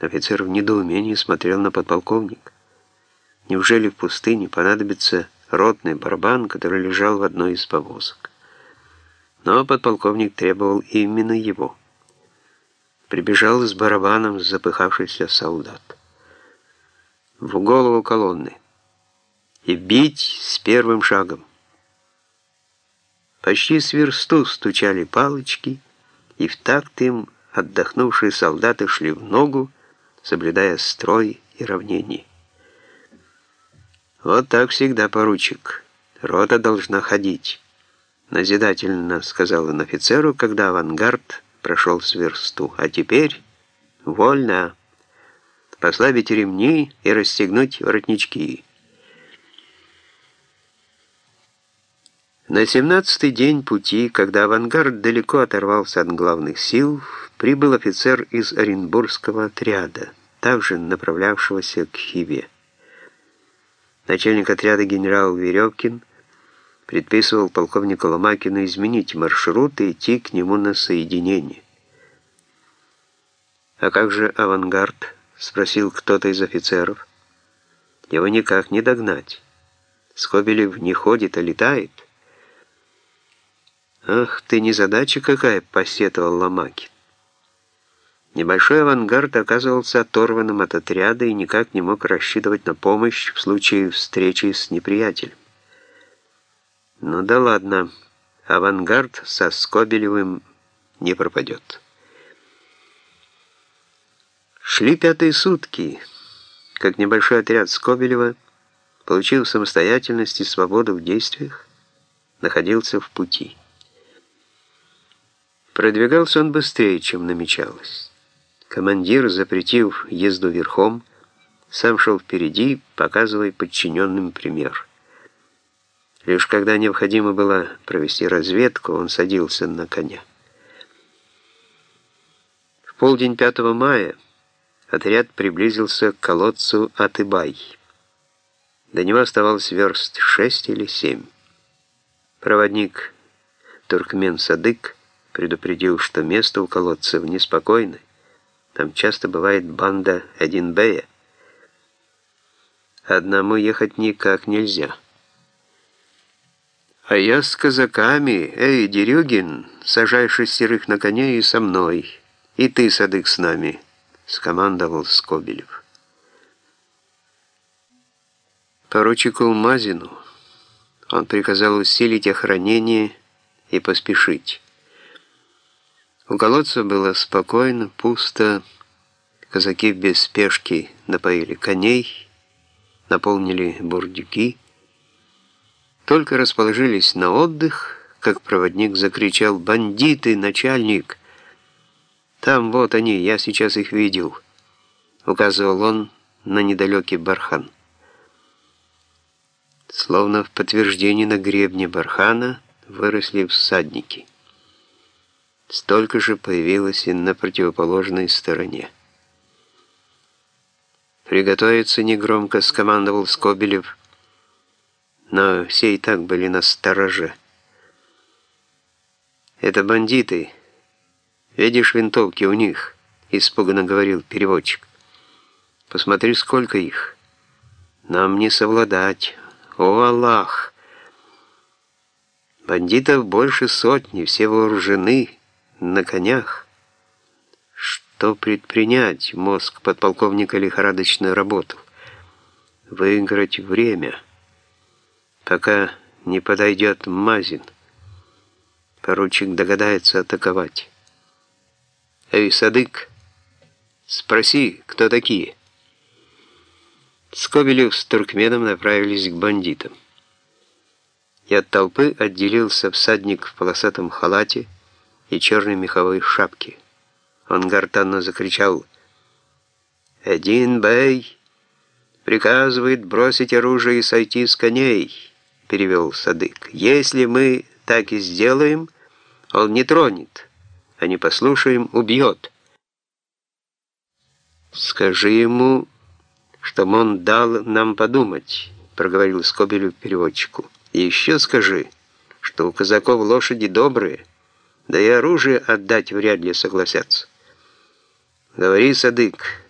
Офицер в недоумении смотрел на подполковника. Неужели в пустыне понадобится ротный барабан, который лежал в одной из повозок? Но подполковник требовал именно его. Прибежал с барабаном запыхавшийся солдат. В голову колонны. И бить с первым шагом. Почти с версту стучали палочки, и в такт им отдохнувшие солдаты шли в ногу, соблюдая строй и равнение. «Вот так всегда, поручик. Рота должна ходить», — назидательно сказал он офицеру, когда авангард прошел с версту. «А теперь вольно. Послабить ремни и расстегнуть воротнички». На семнадцатый день пути, когда авангард далеко оторвался от главных сил, прибыл офицер из Оренбургского отряда, также направлявшегося к Хиве. Начальник отряда генерал Веревкин предписывал полковнику Ломакину изменить маршрут и идти к нему на соединение. «А как же авангард?» — спросил кто-то из офицеров. «Его никак не догнать. Скобелев не ходит, а летает». «Ах ты, незадача какая!» — посетовал Ломакин. Небольшой авангард оказывался оторванным от отряда и никак не мог рассчитывать на помощь в случае встречи с неприятелем. Ну да ладно, авангард со Скобелевым не пропадет. Шли пятые сутки, как небольшой отряд Скобелева, получив самостоятельность и свободу в действиях, находился в пути. Продвигался он быстрее, чем намечалось. Командир, запретив езду верхом, сам шел впереди, показывая подчиненным пример. Лишь когда необходимо было провести разведку, он садился на коня. В полдень 5 мая отряд приблизился к колодцу Атыбай. До него оставалось верст шесть или семь. Проводник Туркмен Садык предупредил, что место у колодцев неспокойное. Там часто бывает банда один бэя. Одному ехать никак нельзя. А я с казаками. Эй, Дерюгин, сажай шестерых на коне и со мной. И ты, Садык, с нами, скомандовал Скобелев. Поручику Мазину он приказал усилить охранение и поспешить. У колодца было спокойно, пусто. Казаки без спешки напоили коней, наполнили бурдюки. Только расположились на отдых, как проводник закричал «Бандиты, начальник!» «Там вот они, я сейчас их видел», — указывал он на недалекий бархан. Словно в подтверждение на гребне бархана выросли всадники. Столько же появилось и на противоположной стороне. «Приготовиться негромко», — скомандовал Скобелев, но все и так были на стороже. «Это бандиты. Видишь винтовки у них?» — испуганно говорил переводчик. «Посмотри, сколько их. Нам не совладать. О, Аллах!» Бандитов больше сотни, все вооружены, на конях. Что предпринять? Мозг подполковника лихорадочно работал. Выиграть время, пока не подойдет Мазин. Поручик догадается атаковать. «Эй, Садык, спроси, кто такие?» Скобелев с Туркменом направились к бандитам. И от толпы отделился всадник в полосатом халате, и черной меховой шапки. Он гортанно закричал «Один бей! Приказывает бросить оружие и сойти с коней!» перевел Садык. «Если мы так и сделаем, он не тронет, а не послушаем, убьет». «Скажи ему, чтобы он дал нам подумать», проговорил Скобелев переводчику. «И еще скажи, что у казаков лошади добрые». Да и оружие отдать вряд ли согласятся. Говори, Садык,